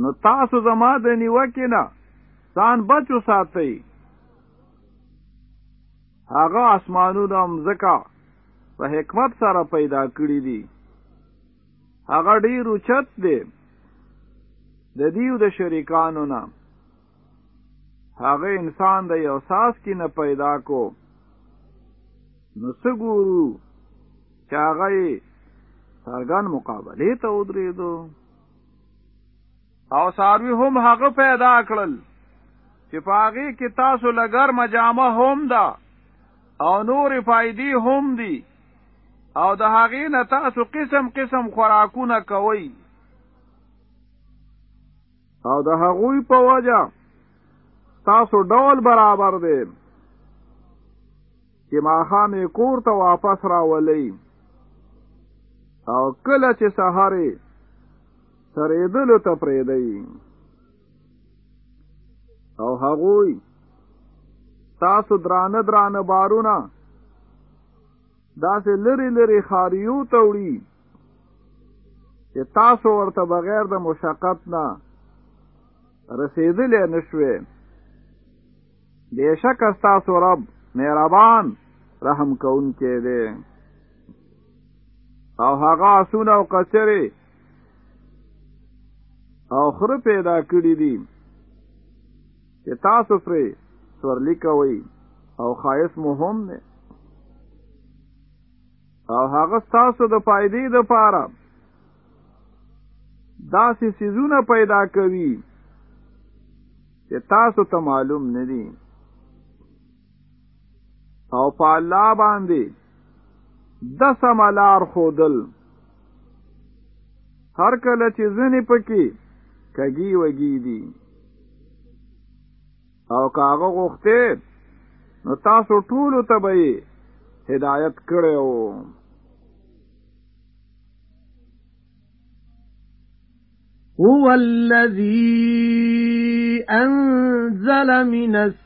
نو تاسو زما د نیوکې نه ځان بچو ساتئ هغه اسمانونه مزکا په حکمت سره پیدا کړی دي. هغه ډیر اوچت دی. د دیو د شریکانو نه. هغه انسان د یو ساس کې نه پیدا کو. نو سګورو چې هغه سرګان مقابله ته ودرېدو او ساروی هم هغه پیدا کړل چې پاغي کې تاسو لګر مجامه هم ده او نور فائدې هم دي. او د هغې نه تاسو قسم قسم خوراکونه کوئ. او د هغوی په وجه تاسو ډول برابر دی چې ماخامې کور ته واپس راولئ. او کله چې سهارې سرېدلو ته پرېدئ او هغوی تاسو درانه درانه بارونه داسې لری لری خاریو ته وړي چې تاسو ورته بغیر د مشقت نه رسیدلې نشوي بشک تاسو رب مهربان رحم کون کې دی. او هغه اسونه او قصره او خره پیدا کړی دي. چې تاسو پرې سورلی کوي او خایس مهم نه او هغه تاسو د پایدې د پاره داسې سيزونه پیدا کوي چې تاسو ته معلوم نه دي. او په الله باندې د سملار خودل هر کله چې ځنې پکې کګي وګي دي او کاغه غوخته نو تاسو ټول ته به هدایت کړو هو الذي أنزل من السماء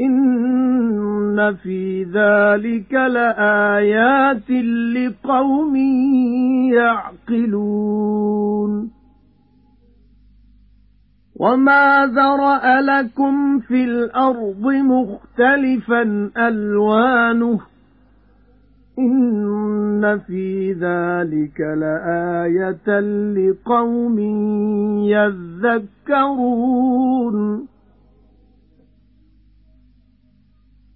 إِنَّ فِي ذَلِكَ لَآيَاتٍ لِقَوْمٍ يَعْقِلُونَ. وَمَا ذَرَأَ لَكُمْ فِي الْأَرْضِ مُخْتَلِفًا أَلْوَانُهُ. إِنَّ فِي ذَلِكَ لَآيَةً لِقَوْمٍ يَذَّكَّرُونَ.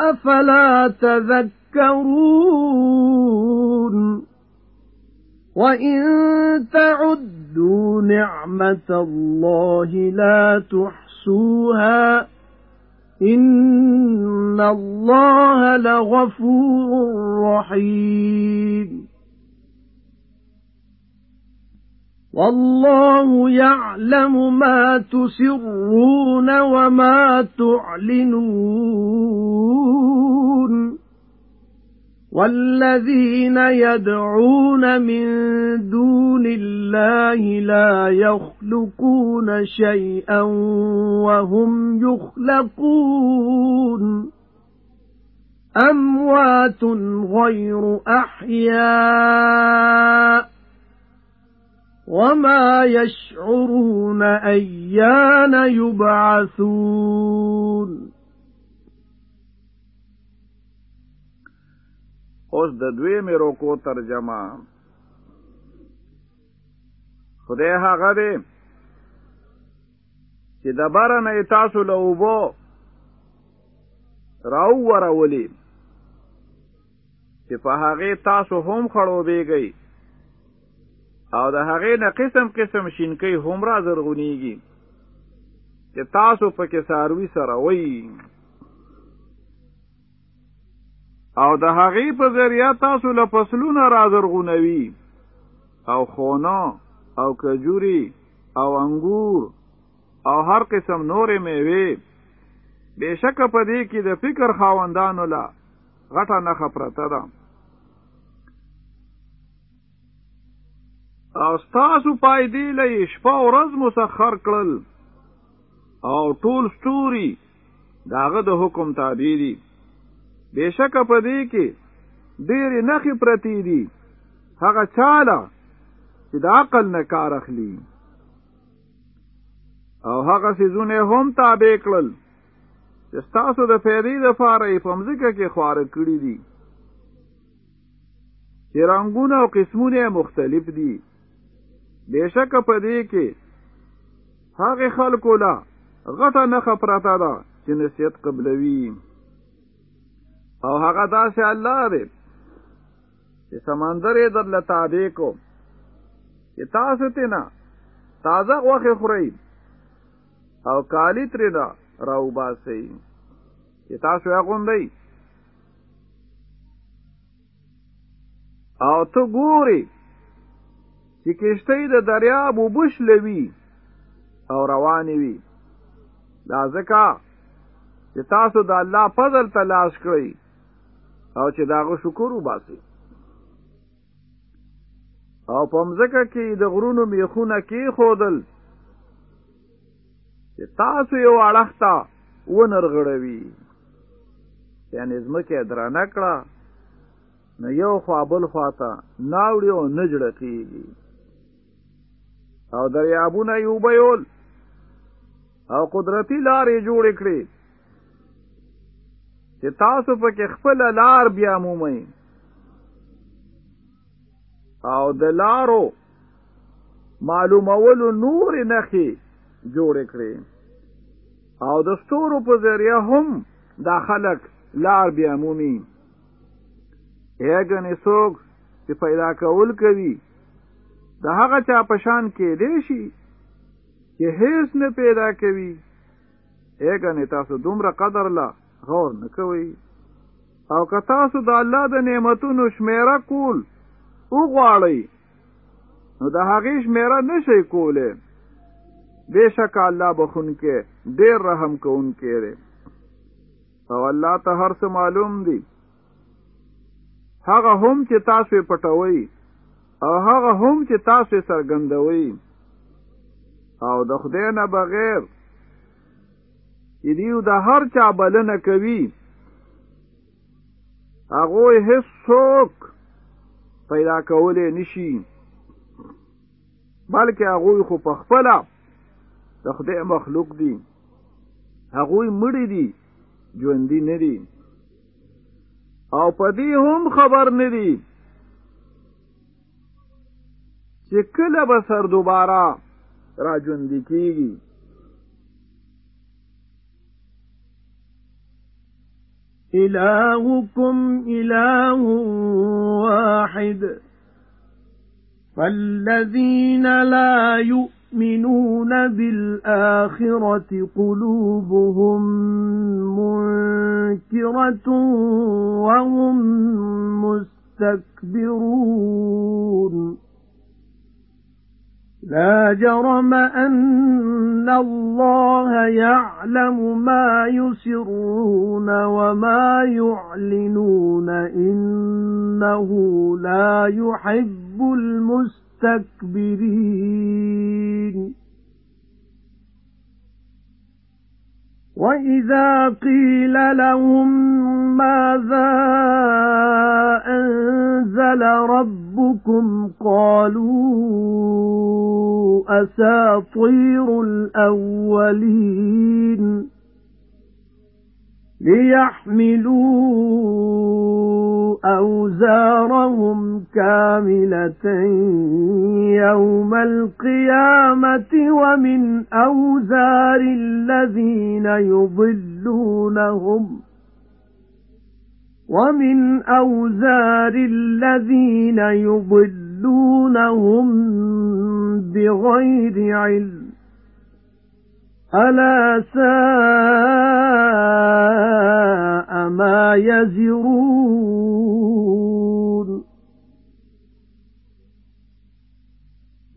أَفَلَا تَذَكَّرُونَ وَإِن تَعُدُّوا نِعْمَةَ اللَّهِ لَا تُحْصُوهَا إِنَّ اللَّهَ لَغَفُورٌ رَّحِيمٌ وَاللَّهُ يَعْلَمُ مَا تُسِرُّونَ وَمَا تُعْلِنُونَ. وَالَّذِينَ يَدْعُونَ مِن دُونِ اللَّهِ لَا يَخْلُقُونَ شَيْئًا وَهُمْ يُخْلَقُونَ. أَمْوَاتٌ غَيْرُ أَحْيَاءٍ. وَمَا يَشْعُرُونَ أَيَّانَ يُبْعَثُونَ اوس د دوی مې روکو ترجمه. خدای هغه دی چې د نه تاسو له اوبو راو ورولي چې په هغه تاسو هم خړوبېږئ. او د هغې نه قسم قسم شینکۍ هم را زرغونیږي. چې تاسو پکې ساروي سره وئ. او د هغې په ذریعہ تاسو له فصلونه رازرغونوي او خونه او کجوري او انګور او هر قسم نورې میوې. بشک په دې کې د فکر خاوندانو لا غټه نه خبرته ده او تاسو پایدې لې شپه ورځ مسخر کړل. او ټول ستوري داغه د حکم تابع دي. بشک په دې کې ډېر نخي پرتی دي. هغه چاله چې د عقل نه کار اخلي. او هغه سيزونه هم تابع کړل چې تاسو د فیدې د فارې په مځکه کې خوار کړی دي. چې رنگونه او قسمونه مختلف دي بشک په دې کې هغه خلکو لا غټه نه خبرته ده چې نصیحت قبلوي. او هغه داسې الله دی چې سمندر یې در لتابې کو چې تاسو ته نه تازه غوښه خورئ او کالی ترې نه راو باسئ چې تاسو یې غونډئ او ته ګوري چې کشتۍ د دریاب وبش لوي او روانې وي. دا ځکه چې تاسو د الله فضل تلاش کړئ او چې داغه شکر وباسئ. او په مځکه کې د غرونو میخونه کې خودل چې تاسو یو اړخته ونرغړوي. یعنی زمکه درانه کړه نو یو خوا بل خواته ناوړي او نجړه کیږي او دریابونه یو بیول او قدرتی لارې جوړ کړې. چې تاسو پکې خپل لار بیا مومئ. او د لارو معلومولو نور نخي جوړ کړې. او د ستورو په ذریعہ هم دا خلق لار بیا مومي. اګنې څوک چې پیدا کول کوي د هغه چا پشان کې دی شي چې هیڅ نه پیدا کوي. اګنې تاسو دومره قدر لا غور نه کوي او که تاسو د الله د نعمتونو شمیره کول وغواړئ نو د هغې شمیره نشئ کوله بشک الله بخون کې ډیر رحم کوونکی دی. او الله ته هر څه معلوم دی. هغه هم چې تاسو پټوي او هغه هم چې تاسو سرګندوي او د خدای نه بغیر چې دیو د هر چا بلنه کوي هغه هیڅ څوک پیدا کولې نشي بلکې هغه خو په خپل د خدای مخلوق دي هغه مړی دي ژوندۍ نه دي او په دې هم خبر نه دي چې کله به سر دوباره را ژوندۍ کیږي إِلَٰهُكُمْ إِلَٰهٌ وَاحِدٌ فَالَّذِينَ لَا يُؤْمِنُونَ بِالْآخِرَةِ قُلُوبُهُم مُنكِرَةٌ وَهُم مُسْتَكْبِرُونَ. لا جرم أن الله يعلم ما يسرون وما يعلنون إنه لا يحب المستكبرين. وَإِذَا قِيلَ لَهُم مَّاذَا أَنزَلَ رَبُّكُمْ قَالُوا أَسَاطِيرُ الْأَوَّلِينَ لِيَحْمِلُوا أَوْزَارَهُمْ كَامِلَةً يَوْمَ الْقِيَامَةِ وَمِنْ أَوْزَارِ الَّذِينَ يُضِلُّونَهُمْ وَمِنْ أَوْزَارِ الَّذِينَ يُضِلُّونَهُم بِغَيْرِ عِلْمٍ أَلَا سَاءَ مَا يَزِرُونَ۔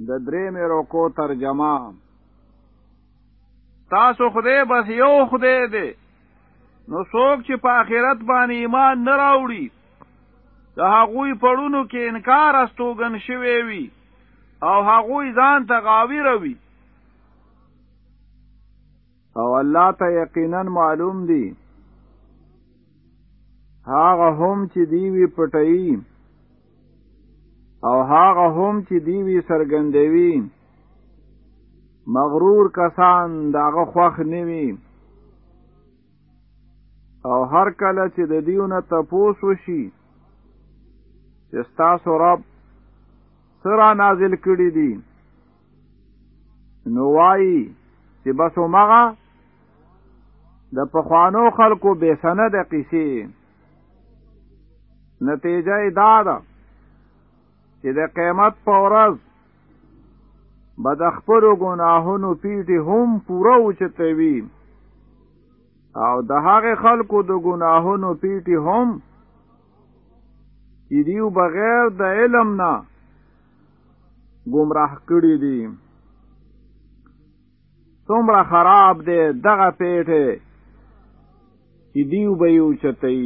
د درې مې ترجمه. تاسو خدای بس یو خدای دی نو څوک چې په آخرت باندې ایمان نه راوړي د هغوی پړونو کې انکار استوګن شوی وي او هغوی ځان ته غاوی روي. او الله ته یقینا معلوم دي هاغه هم چې دیوی پټئی او هاغه هم چې دیوی سرګندوي مغرور کسان داغه خوخ نیوي او هر کله چې د دیونه تپوس وشي چې ستاسو رب سره نازل کړی دي. نو وایي چې بس مغه د پخوانو خلکو بے سند قصې. نتیجه دا ده چې د قیمت په ورځ به د خپلو ګناهونو پیټې هم پوره اوچتوي او د هغې خلکو د ګناهونو پیټې هم چې دیو بغیر د علم نه گمراه کړي دي. څومره خراب دی دغه پیټه چې دیو به یو چتای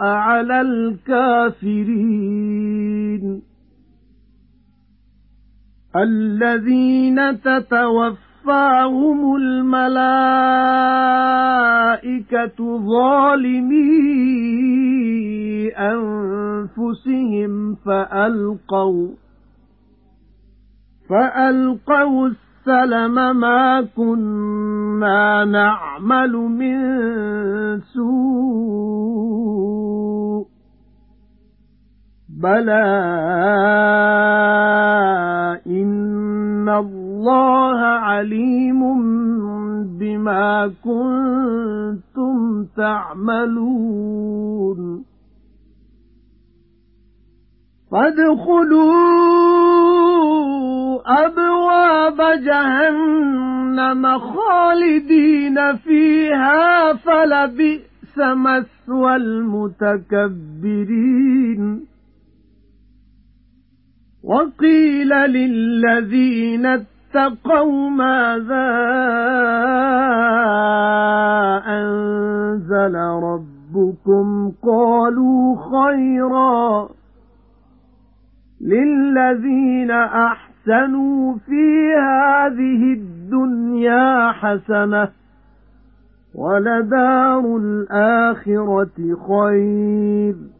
على الكافرين. الذين تَتَوَفَّاهُمُ الْمَلَائِكَةُ ظَالِمِي أَنفُسِهِمْ فَأَلْقَوْا فَأَلْقَوْا السَّلَمَ مَا كُنَّا نَعْمَلُ مِن سُوءٍ. بَلَى إِنَّ اللَّهَ عَلِيمٌ بِمَا كُنتُمْ تَعْمَلُونَ فَادْخُلُوا أَبْوَابَ جَهَنَّمَ خَالِدِينَ فِيهَا فَلَبِئْسَ مَثْوَى الْمُتَكَبِّرِينَ وَقِيلَ لِلَّذِينَ اتَّقَوْا مَاذَا أَنزَلَ رَبُّكُمْ قَالُوا خَيْرًا لِلَّذِينَ أَحْسَنُوا فِي هَذِهِ الدُّنْيَا حَسَنَةٌ وَلَدَارُ الْآخِرَةِ خَيْرٌ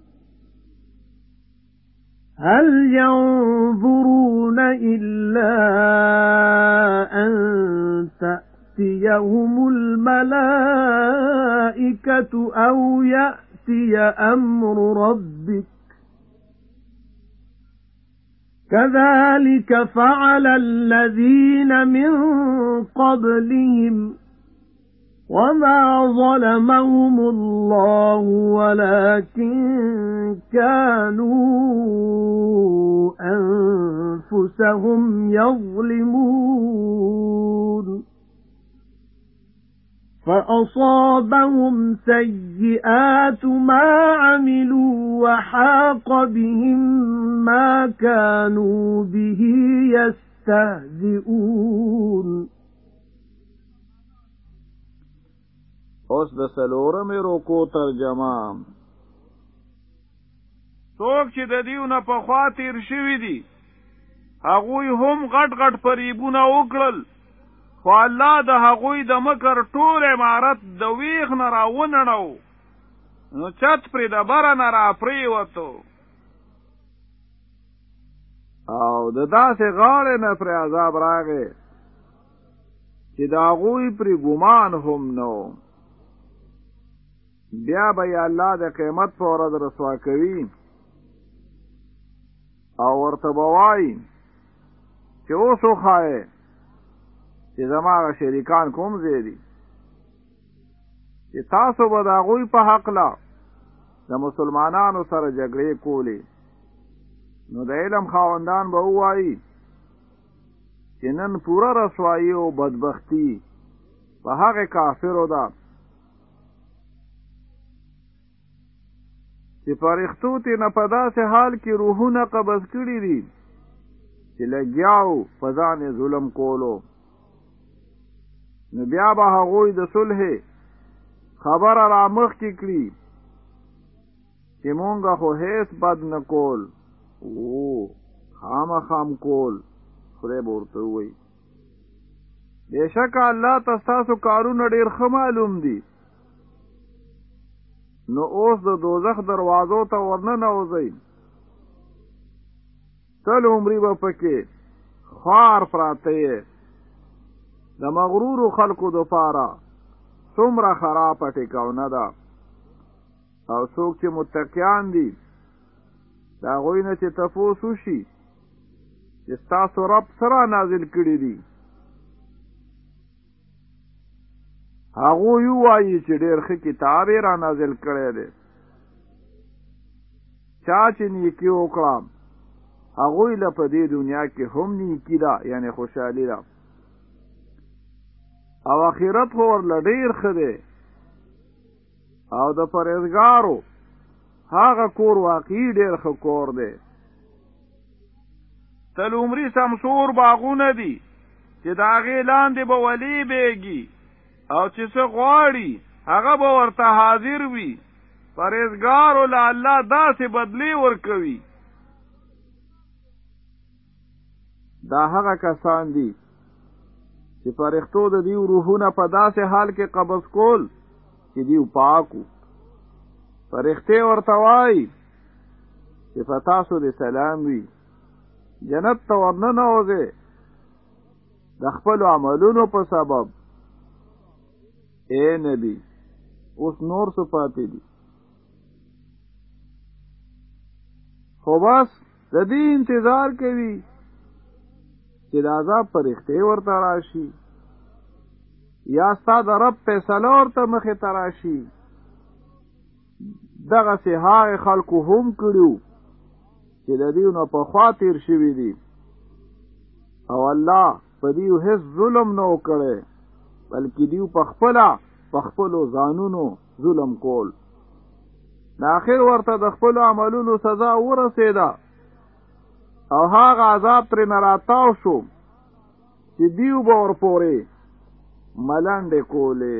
هَلْ يَنظُرُونَ إِلَّا أَن تَأْتِيَهُمُ الْمَلَائِكَةُ أَوْ يَأْتِيَ أَمْرُ رَبِّكَ؟ كَذَلِكَ فَعَلَ الَّذِينَ مِن قَبْلِهِمْ وَمَا ظَلَمَهُمُ اللَّهُ وَلَكِن كَانُوا أَنفُسَهُمْ يَظْلِمُونَ فَأَصَابَهُمْ سَيِّئَاتُ مَا عَمِلُوا وَحَاقَ بِهِم مَّا كَانُوا بِهِ يَسْتَهْزِئُونَ اوس د سلورمې روکو ترجمه. څوک چې د دیونه په خوا تیر شوي دي هغوی هم غټ غټ فریبونه وکړل. خو الله د هغوی د مکر ټول عمارت د ویخ نه راونړو نو چت پرې د بره نه را پریوتو. او د داسې غاړې نه پرې عذاب راغې چې د هغوی پرې ګمان هم نو بیا به یا الله د قیامت په ورځ رسوا کوي. او ورته بوای چې اوس وخایې چې زماغه شریکان کوم زیدي چې تاسو به د هغوی په حق لا د مسلمانانو سره جګړې کولې. نو د علم خاوندان به وایي چې نن پوره رسوایی او بدبختی په هغه کافرو ده چې پرختو تی نه په داسې حال کې روحونه قبض کړي دي چې لګیاو ځان ظلم کولو. نو بیا به هغوی د صلح خبره را مخ کې کړي چې مونږه خو هیڅ بد نه کول. او خامخام کول خدای ورته وایي بشک الله تاسو کارونه ډیر ښه معلوم دي نو اوس د دوزخ دروازو ته ورننه وځي تل عمرې به پکې خار پراته د مغرور خلکو د پاره څومره خراب ټیکاونه ده. او څوک چې متقیان دي دا غوینه چې تفوس وشي چې تاسو رب سره نازل کړی دي هغه یو وایي چې ډېر ښه کتاب را نازل کړی دی. چا چې نیکی وکړه هغه له په دې دنیا کې هم نیکی ده یعنی خوشحالي ده. او اخرت خو ورله ډېر ښه دی. او د پرهیزګارو هغه کور واقعي ډېر ښه کور دی. تل عمرې سمسور باغونه دي چې د هغې لاندې به ولی بیږي او چې څه غواړي هغه به ورته حاضر وي. پرهیزګار ول الله داسې بدلی ورکوي. دا هغه کسان دي چې فرښتو د دیو روحونه په داسې حال کې قبض کول چې دیو پاکو فرښتې ورته وایي چې فتاسو دې سلام وي. جنت ته ورننه وځي د خپل عملونو په سبب اے نبی اوس نور څه پاتې دي خو بس د دې انتظار کوي چې د عذاب پرښتې ورته راشي یا ستا د رب فیصله ورته مخې ته راشي. دغسې هغې خلکو هم کړي چې د دیو نه پخوا تیر شوي دي. او الله په دیو هیڅ ظلم نه وکړي بلکې دیو په خپله په خپلو ځانونو ظلم کول. د اخر ورته د خپل عملونو سزا ورسېده. او هغه عذاب ترې نه راتاو شو چې دیو به ورپورې ملنډې کولې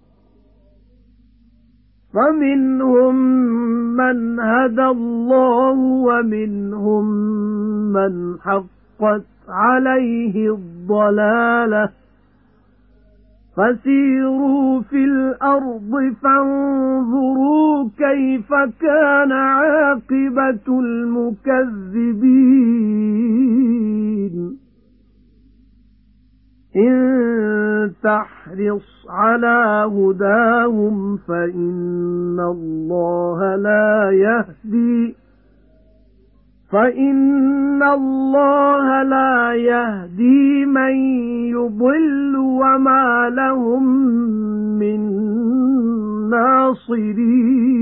فَمِنْهُمْ مَنْ هَدَى اللَّهُ وَمِنْهُمْ مَنْ حَقَّتْ عَلَيْهِ الضَّلَالَةُ. فَسِيرُوا فِي الْأَرْضِ فَانظُرُوا كَيْفَ كَانَ عَاقِبَةُ الْمُكَذِّبِينَ. إِن تَحْرِصْ عَلَى هُدَاهُمْ فَإِنَّ اللَّهَ لَا يَهْدِي فَإِنَّ اللَّهَ لَا يَهْدِي مَن يُضِلُّ وَمَا لَهُم مِّن نَّاصِرِينَ.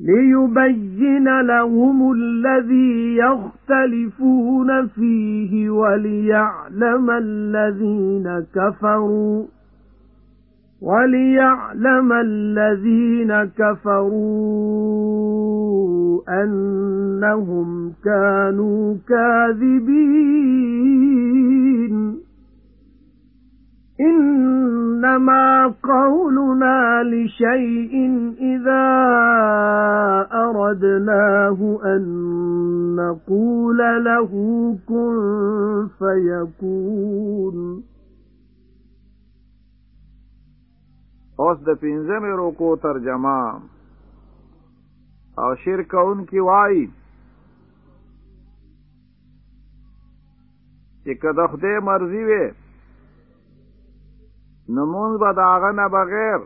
لِيُبَيِّنَ لَهُمُ الَّذِي يَخْتَلِفُونَ فِيهِ وَلِيَعْلَمَ الَّذِينَ كَفَرُوا وَلِيَعْلَمَ الَّذِينَ كَفَرُوا أَنَّهُمْ كَانُوا كَاذِبِينَ. إِنَّمَا قَوْلُنَا لِشَيْءٍ إِذَا أَرَدْنَاهُ أَن نَّقُولَ لَهُ كُن فَيَكُونُ. اوس د پنځمې روکو ترجمه. أو شرک اون کی وای چې کله خدای مرضی وي نمونز با داغه نه بغیر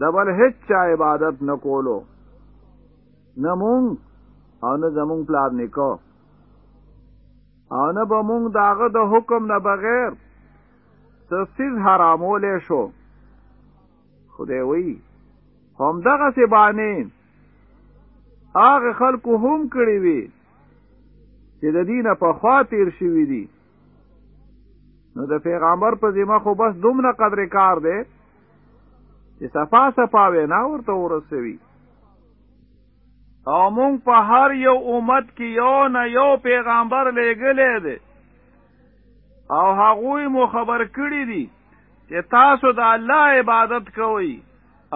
د بل هیڅ چا عبادت نه کولو نمون او نه زمون پلار نکو او نه به مونږ داغه د حکم نه بغیر تفسیر حرامولې شو خدای وی هم دغه سی باندې هغه خلکو هم کړی وي چې د دینه په خاطر شوی دي نو د پیغمبر په ذمہ خو بس دومره قدر کار دی چې صفا صفا وینا ورته ورسوي. او مونږ په هر یو امت کې یو نه یو پیغمبر لېږلی دی. او هغوی مو خبر کړی دي چې تاسو د الله عبادت کوئ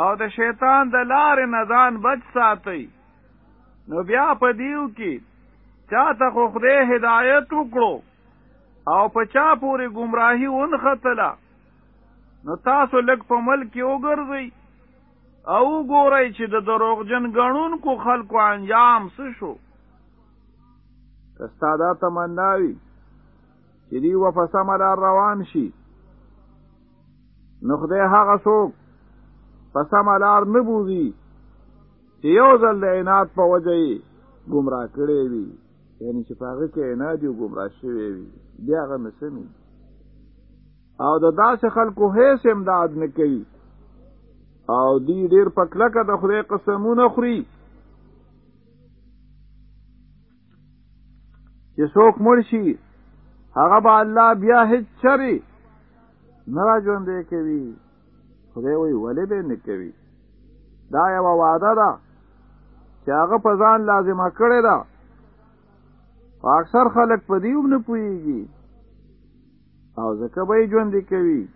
او د شیطان د لارې نه ځان بچ ساتئ. نو بیا په دیو کې چاته خو خدای هدایت وکړو او په چا پورې گمراهی ونختله نو تاسو لږ په ملک وګرځئ. او ګورئ چې د دروغجن غنونکو خلکو انجام څه شو. استاده تمناوي چې دی و سمه روان شي. نو خدای هغه څوک په سمه لار نه بوزي چې یو ځل د عناد په وجه یې ګمراه کړی وي. یعنی چې په هغه کې عناد یو ګمراه شوی وي بیا هغه نسمي او د داسې خلکو هیڅ امداد نه کوي. او دی ډیر پکلکه د خدای قسمونه خوري. چې څوک مړ شي هغه به الله بیا هیڅ چری نه را ژوندې کوي. خدای وی ولې به نه کوي؟ دا یو وعده ده چې هغه په ځان لازمه کړې ده اکثر خلک په دیوم نه پويږي او ځکه به ژوندې کوي.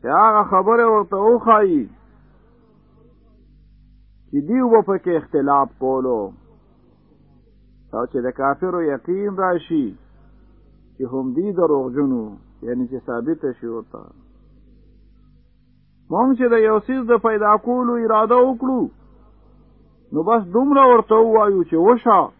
چې هغه خبره ورته وخایي چې دیو به پکې اختلاف کولو. او چې د کافرو یقین راشي. چې هم دی دروغجنو یعنی چې ثابت شي ورته. مونږ چې د یو سیز د پیدا کولو اراده وکړو نو بس دومره ورته وایو چې وشه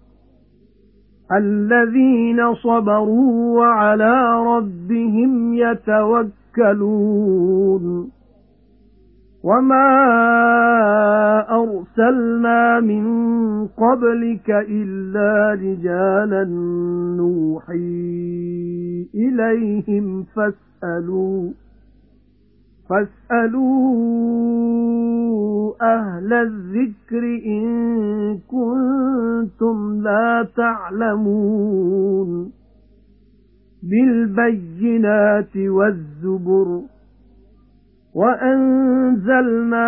الذين صبروا وعلى ربهم يتوكلون. وَمَا أَرْسَلْنَا مِن قَبْلِكَ إِلَّا رِجَالًا نُوحِي إِلَيْهِمْ فَاسْأَلُوا. فَاسْأَلُوا أَهْلَ الذِّكْرِ إِن كُنتُمْ لَا تَعْلَمُونَ بِالْبَيِّنَاتِ وَالزُّبُرِ وَأَنزَلْنَا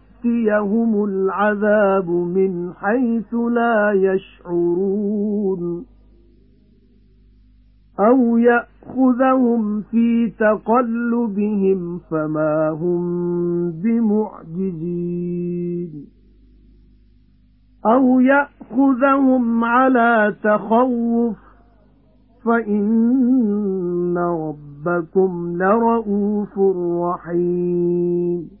يَأْتِيَهُمُ الْعَذَابُ مِنْ حَيْثُ لَا يَشْعُرُونَ. أَوْ يَأْخُذَهُمْ فِي تَقَلُّبِهِمْ فَمَا هُمْ بِمُعْجِزِينَ. أَوْ يَأْخُذَهُمْ عَلَى تَخَوُّفٍ فَإِنَّ رَبَّكُمْ لَرَءُوفٌ رَحِيمٌ.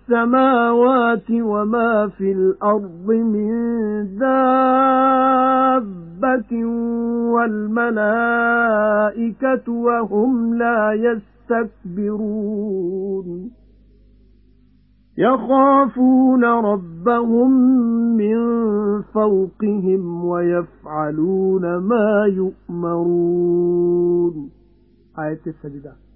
السَّمَاوَاتِ وَمَا فِي الْأَرْضِ مِن دَابَّةٍ وَالْمَلَائِكَةُ وَهُمْ لَا يَسْتَكْبِرُونَ. يَخَافُونَ رَبَّهُم مِّن فَوْقِهِمْ وَيَفْعَلُونَ مَا يُؤْمَرُونَ. آية السجدة.